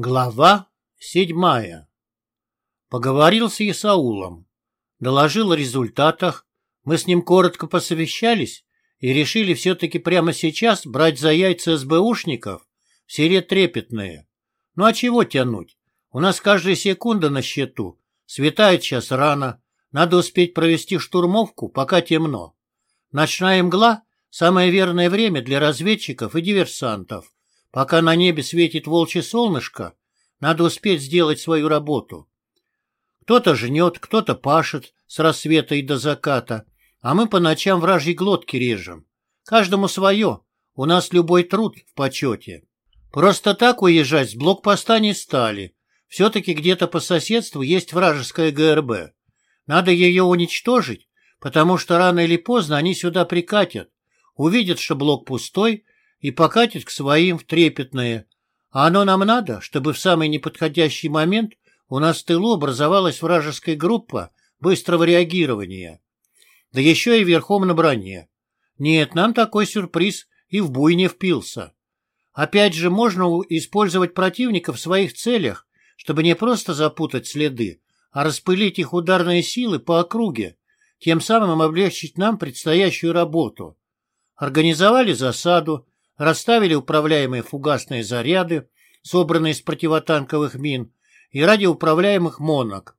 Глава седьмая. Поговорил с Исаулом. Доложил о результатах. Мы с ним коротко посовещались и решили все-таки прямо сейчас брать за яйца СБУшников все трепетные. Ну а чего тянуть? У нас каждая секунда на счету. Светает сейчас рано. Надо успеть провести штурмовку, пока темно. Ночная мгла – самое верное время для разведчиков и диверсантов – Пока на небе светит волчье солнышко, надо успеть сделать свою работу. Кто-то жнет, кто-то пашет с рассвета и до заката, а мы по ночам вражьи глотки режем. Каждому свое, у нас любой труд в почете. Просто так уезжать с блокпоста не стали. Все-таки где-то по соседству есть вражеская ГРБ. Надо ее уничтожить, потому что рано или поздно они сюда прикатят, увидят, что блок пустой, и покатит к своим в трепетное. А оно нам надо, чтобы в самый неподходящий момент у нас в тылу образовалась вражеская группа быстрого реагирования. Да еще и верхом на броне. Нет, нам такой сюрприз и в буй не впился. Опять же, можно использовать противника в своих целях, чтобы не просто запутать следы, а распылить их ударные силы по округе, тем самым облегчить нам предстоящую работу. Организовали засаду, расставили управляемые фугасные заряды, собранные из противотанковых мин, и радиоуправляемых монок.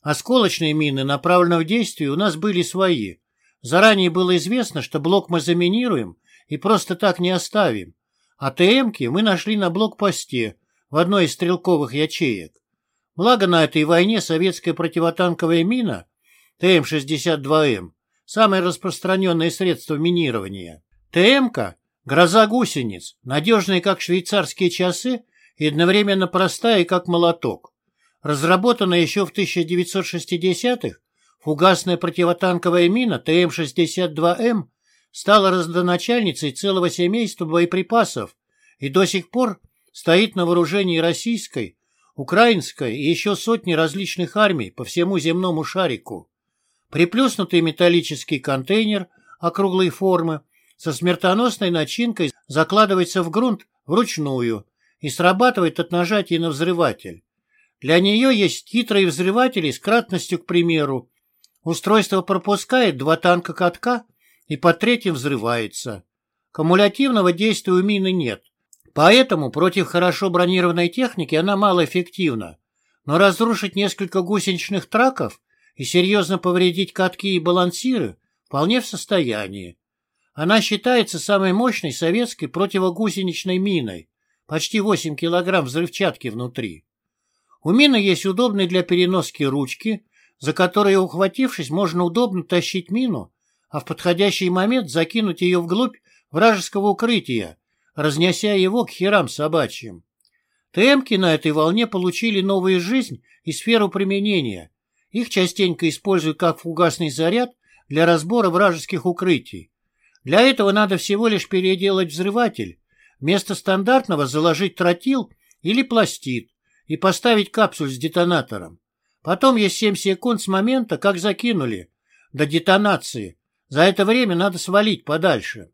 Осколочные мины направленного действия у нас были свои. Заранее было известно, что блок мы заминируем и просто так не оставим. А ТМки мы нашли на блокпосте в одной из стрелковых ячеек. Благо на этой войне советская противотанковая мина ТМ-62М – самое распространенное средство минирования. ТМка, гроза гусениц, надежные, как швейцарские часы, и одновременно простая, как молоток. Разработанная еще в 1960-х, фугасная противотанковая мина ТМ-62М стала родоначальницей целого семейства боеприпасов и до сих пор стоит на вооружении российской, украинской и еще сотни различных армий по всему земному шарику. Приплюснутый металлический контейнер округлой формы со смертоносной начинкой закладывается в грунт вручную и срабатывает от нажатия на взрыватель. Для нее есть хитрые взрыватели с кратностью, к примеру. Устройство пропускает два танка катка и под третьим взрывается. Кумулятивного действия у мины нет, поэтому против хорошо бронированной техники она малоэффективна. Но разрушить несколько гусеничных траков и серьезно повредить катки и балансиры вполне в состоянии. Она считается самой мощной советской противогусеничной миной, почти 8 килограмм взрывчатки внутри. У мины есть удобные для переноски ручки, за которые, ухватившись, можно удобно тащить мину, а в подходящий момент закинуть ее вглубь вражеского укрытия, разнеся его к херам собачьим. ТМки на этой волне получили новую жизнь и сферу применения. Их частенько используют как фугасный заряд для разбора вражеских укрытий. Для этого надо всего лишь переделать взрыватель, вместо стандартного заложить тротил или пластид и поставить капсуль с детонатором. Потом есть 7 секунд с момента, как закинули, до детонации. За это время надо свалить подальше.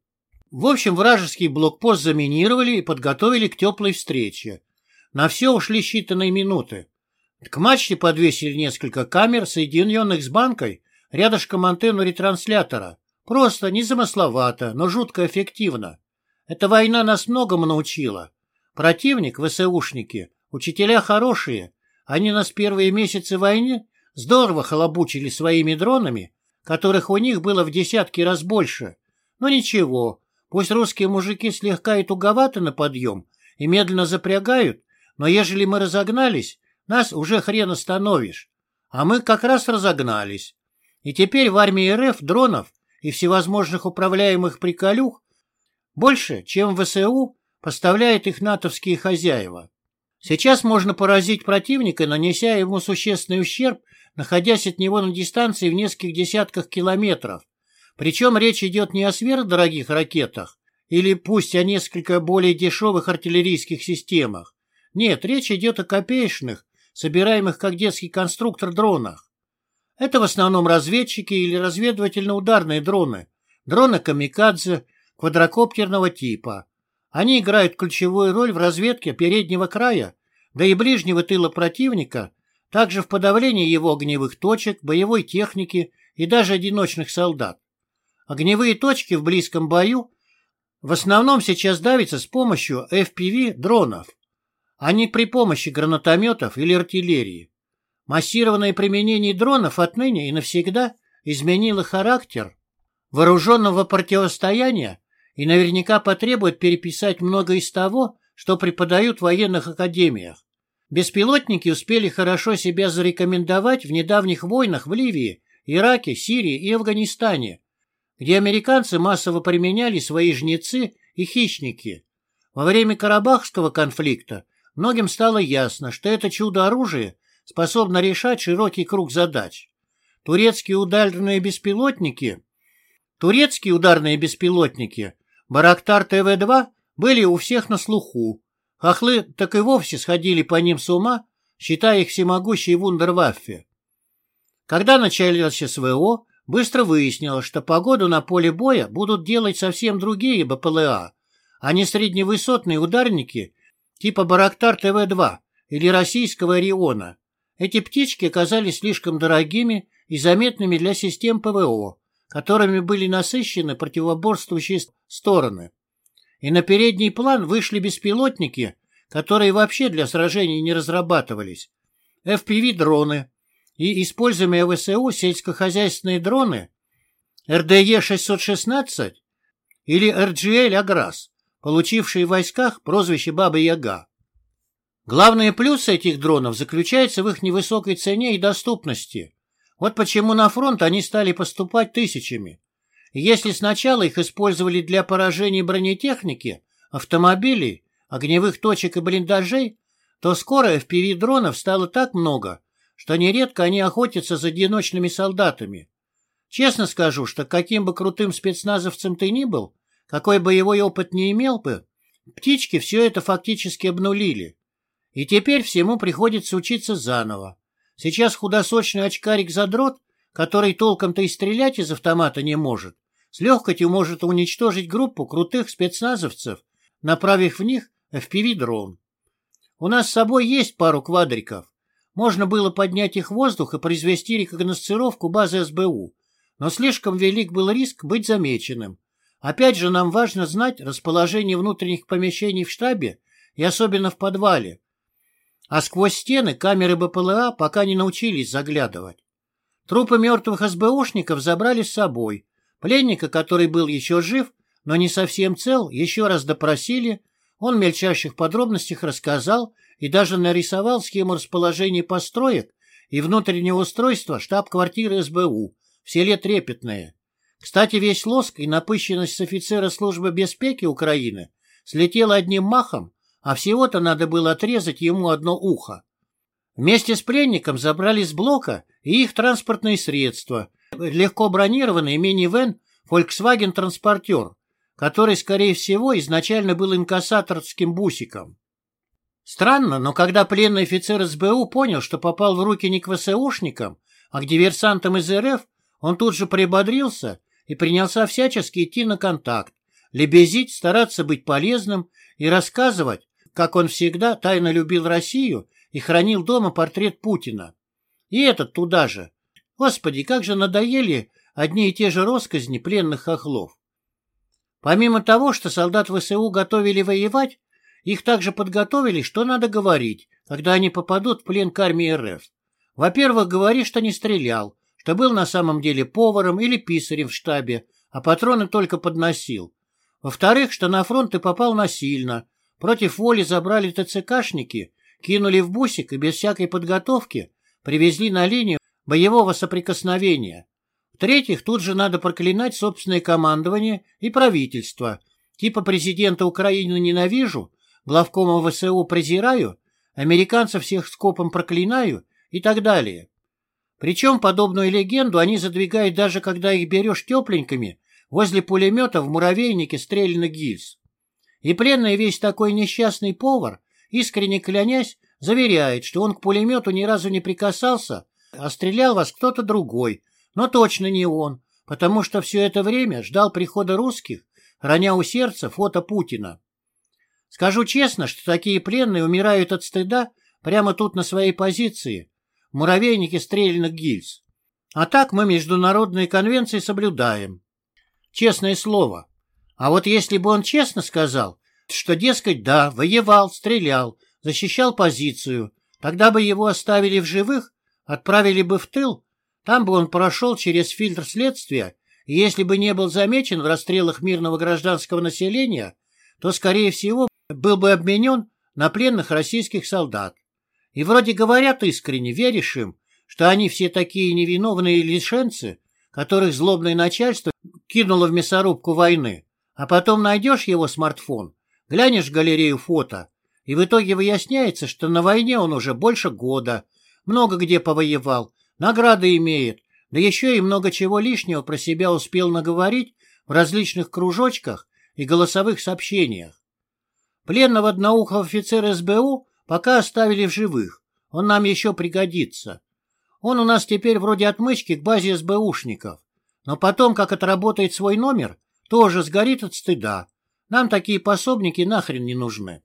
В общем, вражеский блокпост заминировали и подготовили к теплой встрече. На все ушли считанные минуты. К мачте подвесили несколько камер, соединенных с банкой, рядышком антенну ретранслятора, Просто незамысловато, но жутко эффективно. Эта война нас многому научила. Противник, ВСУшники, учителя хорошие. Они нас первые месяцы войны здорово халабучили своими дронами, которых у них было в десятки раз больше. Но ничего, пусть русские мужики слегка и туговаты на подъем и медленно запрягают, но ежели мы разогнались, нас уже хрен остановишь. А мы как раз разогнались. И теперь в армии РФ дронов и всевозможных управляемых приколюх больше, чем ВСУ поставляет их натовские хозяева. Сейчас можно поразить противника, нанеся ему существенный ущерб, находясь от него на дистанции в нескольких десятках километров. Причем речь идет не о сверхдорогих ракетах, или пусть о несколько более дешевых артиллерийских системах. Нет, речь идет о копеечных, собираемых как детский конструктор дронах. Это в основном разведчики или разведывательно-ударные дроны, дроны камикадзе квадрокоптерного типа. Они играют ключевую роль в разведке переднего края да и ближнего тыла противника, также в подавлении его огневых точек, боевой техники и даже одиночных солдат. Огневые точки в близком бою в основном сейчас давятся с помощью FPV-дронов, а не при помощи гранатометов или артиллерии. Массированное применение дронов отныне и навсегда изменило характер вооруженного противостояния и наверняка потребует переписать многое из того, что преподают в военных академиях. Беспилотники успели хорошо себя зарекомендовать в недавних войнах в Ливии, Ираке, Сирии и Афганистане, где американцы массово применяли свои жнецы и хищники. Во время Карабахского конфликта многим стало ясно, что это чудо-оружие способно решать широкий круг задач. Турецкие ударные беспилотники Турецкие ударные беспилотники Барактар ТВ-2 были у всех на слуху. Хохлы так и вовсе сходили по ним с ума, считая их всемогущей вундерваффе. Когда началось СВО, быстро выяснилось, что погоду на поле боя будут делать совсем другие БПЛА, а не средневысотные ударники типа Барактар ТВ-2 или российского Ориона. Эти птички оказались слишком дорогими и заметными для систем ПВО, которыми были насыщены противоборствующие стороны. И на передний план вышли беспилотники, которые вообще для сражений не разрабатывались, FPV-дроны и используемые ВСУ сельскохозяйственные дроны РДЕ-616 или РГЛ «Аграс», получившие в войсках прозвище «Баба-Яга». Главные плюсы этих дронов заключаются в их невысокой цене и доступности. Вот почему на фронт они стали поступать тысячами. Если сначала их использовали для поражения бронетехники, автомобилей, огневых точек и блиндажей, то скоро FPV-дронов стало так много, что нередко они охотятся за одиночными солдатами. Честно скажу, что каким бы крутым спецназовцем ты ни был, какой боевой опыт не имел бы, птички все это фактически обнулили. И теперь всему приходится учиться заново. Сейчас худосочный очкарик-задрот, который толком-то и стрелять из автомата не может, с легкостью может уничтожить группу крутых спецназовцев, направив в них FPV-дрон. У нас с собой есть пару квадриков. Можно было поднять их в воздух и произвести рекогносцировку базы СБУ, но слишком велик был риск быть замеченным. Опять же, нам важно знать расположение внутренних помещений в штабе и особенно в подвале, а сквозь стены камеры БПЛА пока не научились заглядывать. Трупы мертвых СБУшников забрали с собой. Пленника, который был еще жив, но не совсем цел, еще раз допросили. Он в мельчайших подробностях рассказал и даже нарисовал схему расположения построек и внутреннего устройства штаб-квартиры СБУ в селе Трепетное. Кстати, весь лоск и напыщенность офицера службы беспеки Украины слетела одним махом а всего-то надо было отрезать ему одно ухо. Вместе с пленником забрали с блока и их транспортные средства, легко бронированный мини-вен Volkswagen Транспортер, который, скорее всего, изначально был инкассаторским бусиком. Странно, но когда пленный офицер СБУ понял, что попал в руки не к ВСУшникам, а к диверсантам из РФ, он тут же прибодрился и принялся всячески идти на контакт, лебезить, стараться быть полезным и рассказывать, как он всегда тайно любил Россию и хранил дома портрет Путина. И этот туда же. Господи, как же надоели одни и те же росказни пленных хохлов. Помимо того, что солдат ВСУ готовили воевать, их также подготовили, что надо говорить, когда они попадут в плен к армии РФ. Во-первых, говори, что не стрелял, что был на самом деле поваром или писарем в штабе, а патроны только подносил. Во-вторых, что на фронт ты попал насильно, Против воли забрали ТЦКшники, кинули в бусик и без всякой подготовки привезли на линию боевого соприкосновения. В-третьих, тут же надо проклинать собственное командование и правительство. Типа президента Украины ненавижу, главкома ВСУ презираю, американцев всех скопом проклинаю и так далее. Причем подобную легенду они задвигают даже когда их берешь тепленькими возле пулемета в муравейнике стрельных гильз. И пленный весь такой несчастный повар, искренне клянясь, заверяет, что он к пулемету ни разу не прикасался, а стрелял вас кто-то другой, но точно не он, потому что все это время ждал прихода русских, храня у сердца фото Путина. Скажу честно, что такие пленные умирают от стыда прямо тут на своей позиции, в муравейнике стрельных гильз. А так мы международные конвенции соблюдаем. Честное слово. А вот если бы он честно сказал, что, дескать, да, воевал, стрелял, защищал позицию, тогда бы его оставили в живых, отправили бы в тыл, там бы он прошел через фильтр следствия, и если бы не был замечен в расстрелах мирного гражданского населения, то, скорее всего, был бы обменен на пленных российских солдат. И вроде говорят искренне, веришь им, что они все такие невиновные лишенцы, которых злобное начальство кинуло в мясорубку войны, а потом найдешь его смартфон, глянешь в галерею фото, и в итоге выясняется, что на войне он уже больше года, много где повоевал, награды имеет, да еще и много чего лишнего про себя успел наговорить в различных кружочках и голосовых сообщениях. Пленного одноухого офицера СБУ пока оставили в живых, он нам еще пригодится. Он у нас теперь вроде отмычки к базе СБУшников, но потом, как отработает свой номер, тоже сгорит от стыда. Нам такие пособники нахрен не нужны.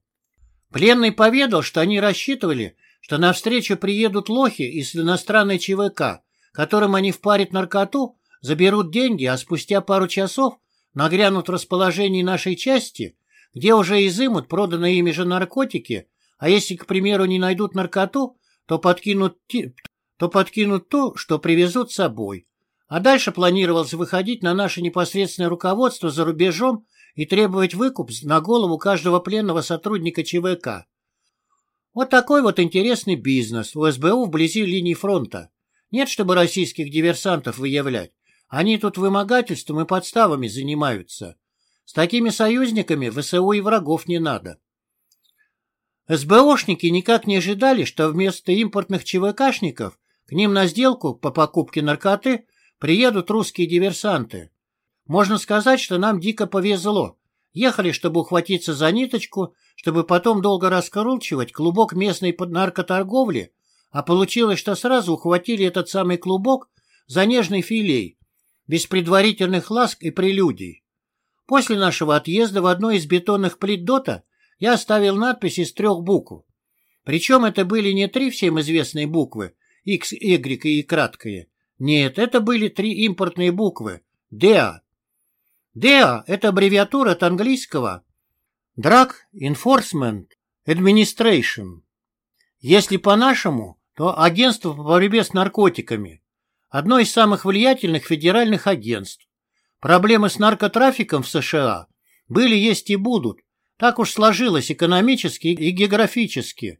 Пленный поведал, что они рассчитывали, что навстречу приедут лохи из иностранной ЧВК, которым они впарят наркоту, заберут деньги, а спустя пару часов нагрянут в расположении нашей части, где уже изымут проданные ими же наркотики, а если, к примеру, не найдут наркоту, то подкинут, то подкинут то, что привезут с собой. А дальше планировалось выходить на наше непосредственное руководство за рубежом и требовать выкуп на голову каждого пленного сотрудника ЧВК. Вот такой вот интересный бизнес у СБУ вблизи линии фронта. Нет, чтобы российских диверсантов выявлять. Они тут вымогательством и подставами занимаются. С такими союзниками ВСУ и врагов не надо. СБОшники никак не ожидали, что вместо импортных ЧВКшников к ним на сделку по покупке наркоты приедут русские диверсанты. Можно сказать, что нам дико повезло. Ехали, чтобы ухватиться за ниточку, чтобы потом долго раскручивать клубок местной наркоторговли, а получилось, что сразу ухватили этот самый клубок за нежный филей, без предварительных ласк и прелюдий. После нашего отъезда в одной из бетонных плит ДОТа я оставил надпись из трех букв. Причем это были не три всем известные буквы, X, Y и краткое. Нет, это были три импортные буквы. DEA. DEA – это аббревиатура от английского Drug Enforcement Administration. Если по-нашему, то агентство по борьбе с наркотиками. Одно из самых влиятельных федеральных агентств. Проблемы с наркотрафиком в США были, есть и будут. Так уж сложилось экономически и географически.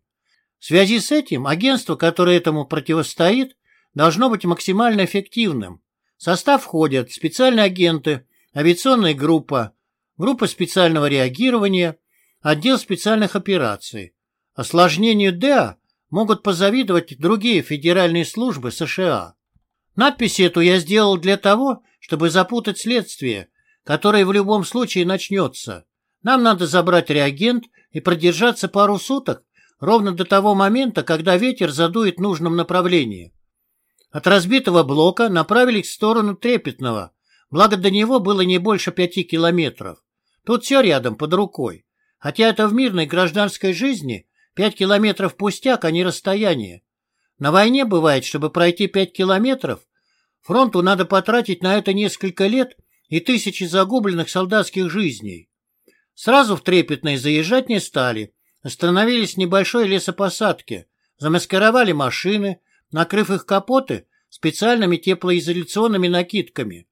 В связи с этим агентство, которое этому противостоит, должно быть максимально эффективным. В состав входят специальные агенты, авиационная группа, группа специального реагирования, отдел специальных операций. Осложнению ДА могут позавидовать другие федеральные службы США. Надпись эту я сделал для того, чтобы запутать следствие, которое в любом случае начнется. Нам надо забрать реагент и продержаться пару суток, ровно до того момента, когда ветер задует в нужном направлении. От разбитого блока направились в сторону Трепетного, благо до него было не больше пяти километров. Тут все рядом, под рукой. Хотя это в мирной гражданской жизни пять километров пустяк, а не расстояние. На войне бывает, чтобы пройти пять километров, фронту надо потратить на это несколько лет и тысячи загубленных солдатских жизней. Сразу в Трепетное заезжать не стали, остановились в небольшой лесопосадке, замаскировали машины, накрыв их капоты специальными теплоизоляционными накидками.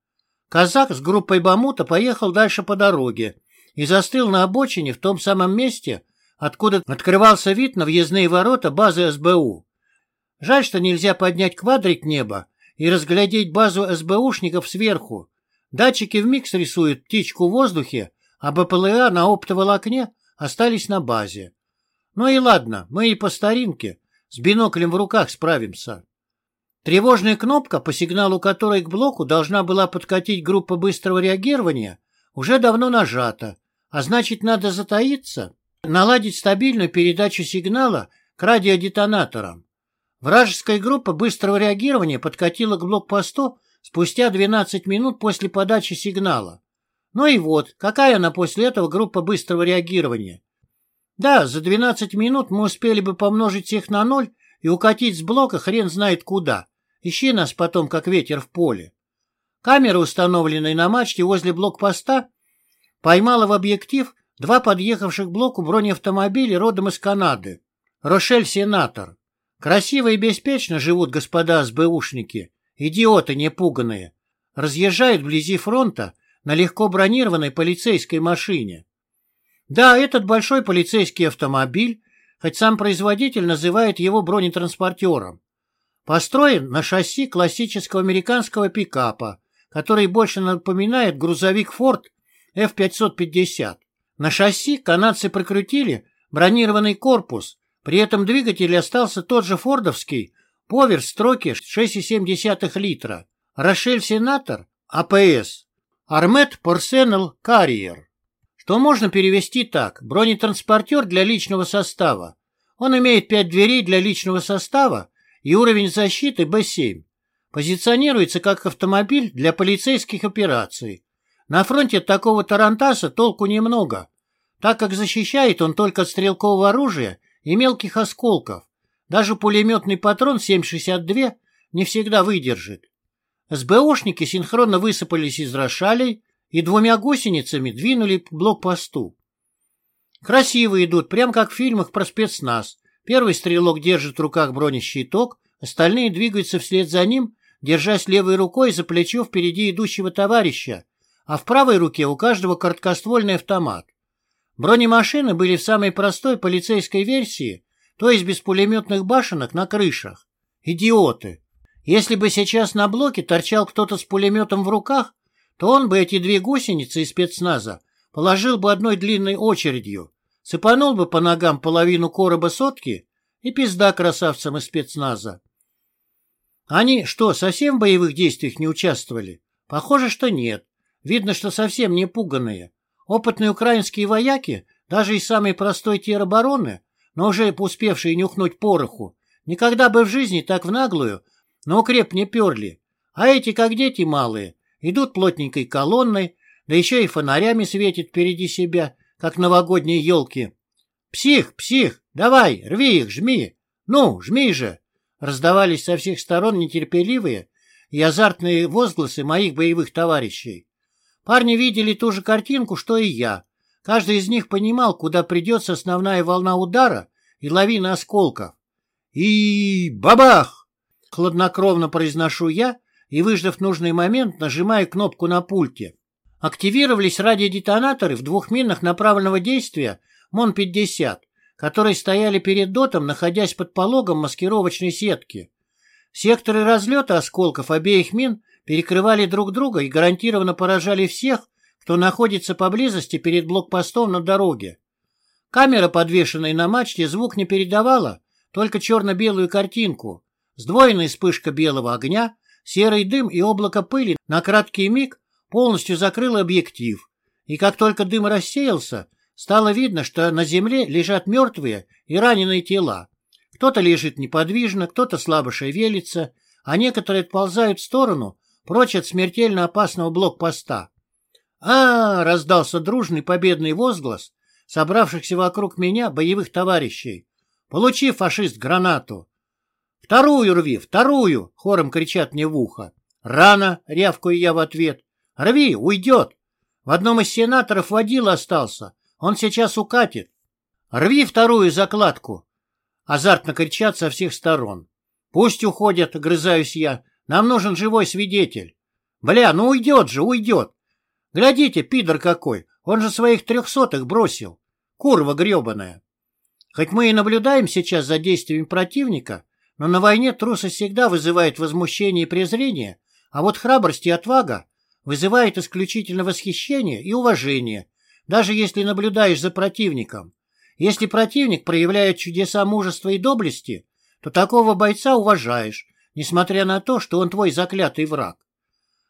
Казак с группой Бамута поехал дальше по дороге и застыл на обочине в том самом месте, откуда открывался вид на въездные ворота базы СБУ. Жаль, что нельзя поднять квадрик неба и разглядеть базу СБУшников сверху. Датчики вмиг срисуют птичку в воздухе, а БПЛА на оптоволокне остались на базе. Ну и ладно, мы и по старинке, с биноклем в руках справимся. Тревожная кнопка, по сигналу которой к блоку должна была подкатить группа быстрого реагирования, уже давно нажата, а значит надо затаиться, наладить стабильную передачу сигнала к радиодетонаторам. Вражеская группа быстрого реагирования подкатила к блокпосту спустя 12 минут после подачи сигнала. Ну и вот, какая она после этого группа быстрого реагирования? Да, за 12 минут мы успели бы помножить всех на ноль и укатить с блока хрен знает куда. Ищи нас потом, как ветер в поле. Камера, установленная на мачте возле блокпоста, поймала в объектив два подъехавших блоку бронеавтомобиля родом из Канады. Рошель-сенатор. Красиво и беспечно живут господа СБУшники, идиоты непуганные. Разъезжают вблизи фронта на легко бронированной полицейской машине. Да, этот большой полицейский автомобиль, хоть сам производитель называет его бронетранспортером, построен на шасси классического американского пикапа, который больше напоминает грузовик Ford F-550. На шасси канадцы прикрутили бронированный корпус, при этом двигатель остался тот же фордовский, повер строки 6,7 литра. Рошель Сенатор, АПС, Армет Порсенел Карьер. Что можно перевести так. Бронетранспортер для личного состава. Он имеет пять дверей для личного состава и уровень защиты Б7. Позиционируется как автомобиль для полицейских операций. На фронте такого тарантаса толку немного, так как защищает он только от стрелкового оружия и мелких осколков. Даже пулеметный патрон 7,62 не всегда выдержит. СБОшники синхронно высыпались из рошалей и двумя гусеницами двинули к блокпосту. Красиво идут, прям как в фильмах про спецназ. Первый стрелок держит в руках бронещиток, остальные двигаются вслед за ним, держась левой рукой за плечо впереди идущего товарища, а в правой руке у каждого короткоствольный автомат. Бронемашины были в самой простой полицейской версии, то есть без пулеметных башенок на крышах. Идиоты! Если бы сейчас на блоке торчал кто-то с пулеметом в руках, то он бы эти две гусеницы из спецназа положил бы одной длинной очередью, сыпанул бы по ногам половину короба сотки и пизда красавцам из спецназа. Они что, совсем в боевых действиях не участвовали? Похоже, что нет. Видно, что совсем не пуганные. Опытные украинские вояки, даже из самой простой теробороны, но уже успевшие нюхнуть пороху, никогда бы в жизни так в наглую, но укреп не перли. А эти, как дети малые, идут плотненькой колонной, да еще и фонарями светит впереди себя, как новогодние елки. «Псих, псих, давай, рви их, жми! Ну, жми же!» Раздавались со всех сторон нетерпеливые и азартные возгласы моих боевых товарищей. Парни видели ту же картинку, что и я. Каждый из них понимал, куда придется основная волна удара и лавина осколков. И бабах! Хладнокровно произношу я и, выждав нужный момент, нажимаю кнопку на пульте. Активировались радиодетонаторы в двух минах направленного действия МОН-50, которые стояли перед дотом, находясь под пологом маскировочной сетки. Секторы разлета осколков обеих мин перекрывали друг друга и гарантированно поражали всех, кто находится поблизости перед блокпостом на дороге. Камера, подвешенная на мачте, звук не передавала, только черно-белую картинку. Сдвоенная вспышка белого огня, серый дым и облако пыли на краткий миг полностью закрыл объектив. И как только дым рассеялся, стало видно, что на земле лежат мертвые и раненые тела. Кто-то лежит неподвижно, кто-то слабо шевелится, а некоторые отползают в сторону, прочь от смертельно опасного блокпоста. а, -а, -а раздался дружный победный возглас собравшихся вокруг меня боевых товарищей. «Получи, фашист, гранату!» «Вторую рви, вторую!» — хором кричат мне в ухо. «Рано!» — рявкаю я в ответ. «Рви, уйдет!» В одном из сенаторов водил остался. Он сейчас укатит. «Рви вторую закладку!» Азартно кричат со всех сторон. «Пусть уходят!» — огрызаюсь я. Нам нужен живой свидетель. Бля, ну уйдет же, уйдет. Глядите, пидор какой, он же своих трехсотых бросил. Курва гребаная. Хоть мы и наблюдаем сейчас за действиями противника, но на войне трусость всегда вызывает возмущение и презрение, а вот храбрость и отвага вызывает исключительно восхищение и уважение, даже если наблюдаешь за противником. Если противник проявляет чудеса мужества и доблести, то такого бойца уважаешь, несмотря на то, что он твой заклятый враг.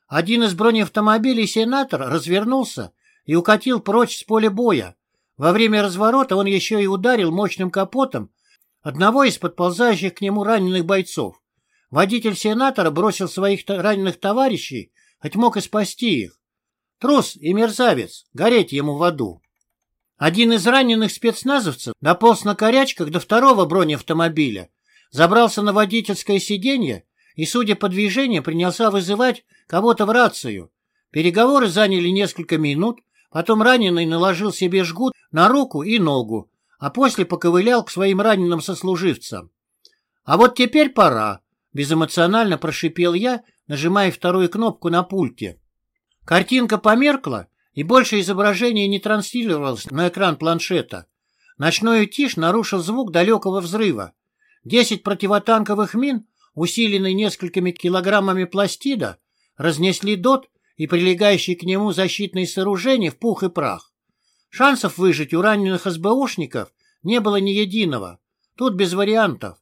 Один из бронеавтомобилей сенатор развернулся и укатил прочь с поля боя. Во время разворота он еще и ударил мощным капотом одного из подползающих к нему раненых бойцов. Водитель сенатора бросил своих раненых товарищей, хоть мог и спасти их. Трус и мерзавец, гореть ему в аду. Один из раненых спецназовцев дополз на корячках до второго бронеавтомобиля, забрался на водительское сиденье и, судя по движению, принялся вызывать кого-то в рацию. Переговоры заняли несколько минут, потом раненый наложил себе жгут на руку и ногу, а после поковылял к своим раненым сослуживцам. «А вот теперь пора», — безэмоционально прошипел я, нажимая вторую кнопку на пульте. Картинка померкла, и больше изображение не транслировалось на экран планшета. Ночной тишь нарушил звук далекого взрыва. Десять противотанковых мин, усиленные несколькими килограммами пластида, разнесли ДОТ и прилегающие к нему защитные сооружения в пух и прах. Шансов выжить у раненых СБУшников не было ни единого. Тут без вариантов.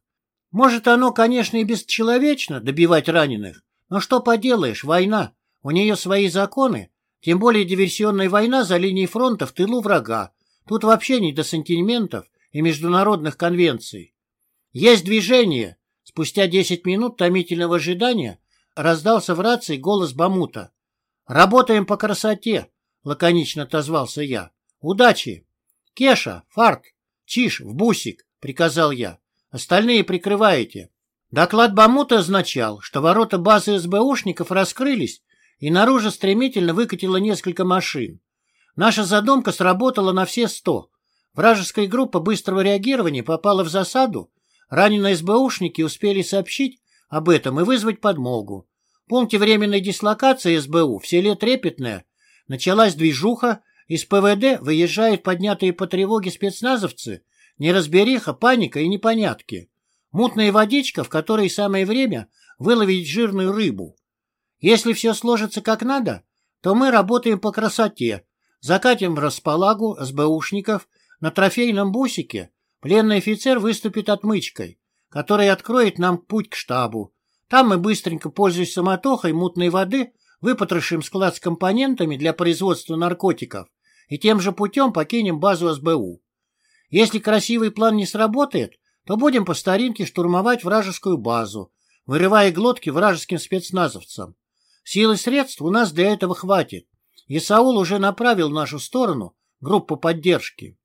Может, оно, конечно, и бесчеловечно добивать раненых, но что поделаешь, война, у нее свои законы, тем более диверсионная война за линией фронта в тылу врага. Тут вообще не до сантиментов и международных конвенций. Есть движение. Спустя десять минут томительного ожидания раздался в рации голос Бамута. «Работаем по красоте», — лаконично отозвался я. «Удачи!» «Кеша, Фарт, Чиш, в бусик», — приказал я. «Остальные прикрываете». Доклад Бамута означал, что ворота базы СБУшников раскрылись, и наружу стремительно выкатило несколько машин. Наша задумка сработала на все сто. Вражеская группа быстрого реагирования попала в засаду, раненые СБУшники успели сообщить об этом и вызвать подмогу. В пункте временной дислокации СБУ в селе Трепетное началась движуха, из ПВД выезжают поднятые по тревоге спецназовцы, неразбериха, паника и непонятки. Мутная водичка, в которой самое время выловить жирную рыбу. Если все сложится как надо, то мы работаем по красоте, закатим в располагу СБУшников, на трофейном бусике пленный офицер выступит отмычкой, которая откроет нам путь к штабу. Там мы быстренько, пользуясь самотохой мутной воды, выпотрошим склад с компонентами для производства наркотиков и тем же путем покинем базу СБУ. Если красивый план не сработает, то будем по старинке штурмовать вражескую базу, вырывая глотки вражеским спецназовцам. Сил и средств у нас для этого хватит. И Саул уже направил в нашу сторону группу поддержки.